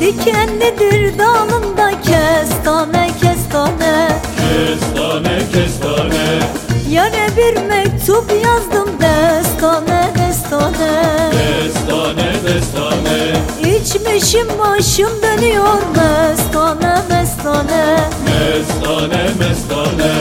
Bellidir dalında kestane kestane. Kestane kestane. Yare bir mektup yazdım destane destane. Destane destane İçmişim başım dönüyor mestane mestane Mestane mestane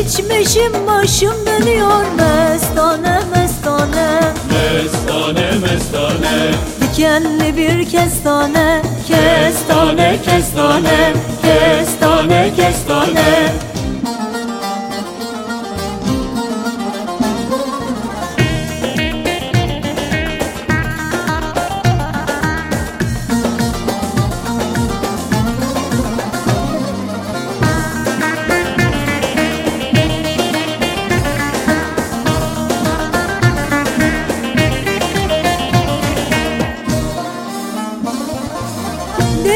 İçmişim başım dönüyor mestane mestane Mestane mestane Dikenli bir kestane Kestane kestane Kestane kestane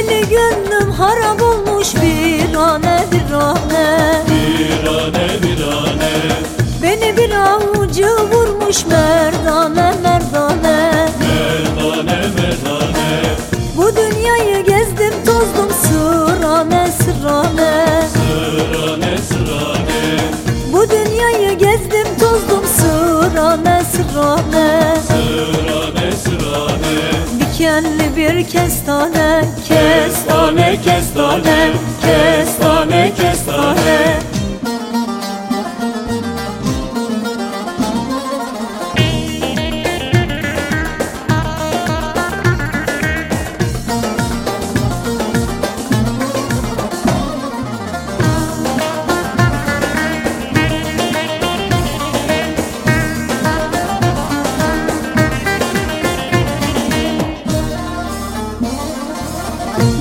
Deli gönlüm harap olmuş bir ane bir ane Virane virane Beni bir avucu vurmuş merdane merdane. Merdane merdane. Bu dünyayı gezdim tozdum sırane sırane. Sırane sırane. Bu dünyayı gezdim tozdum sırane Sırane. Sırane Dikenli bir kestane Kestane kestane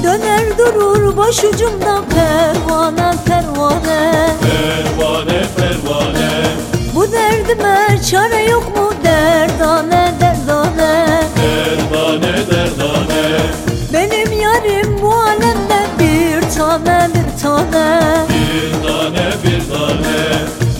Döner durur başucumda pervane pervane. Pervane pervane. Bu derdime çare yok mu? Derdane derdane. Derdane derdane. Benim yarim bu alemde bir tane bir tane. Bir tane bir tane.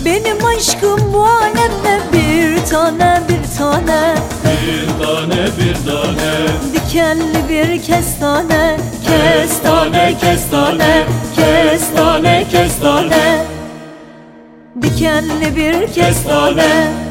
Benim aşkım bu alemde bir tane bir tane. Bir tane bir tane. Dikenli bir kestane Kestane kestane Kestane kestane Dikenli bir kestane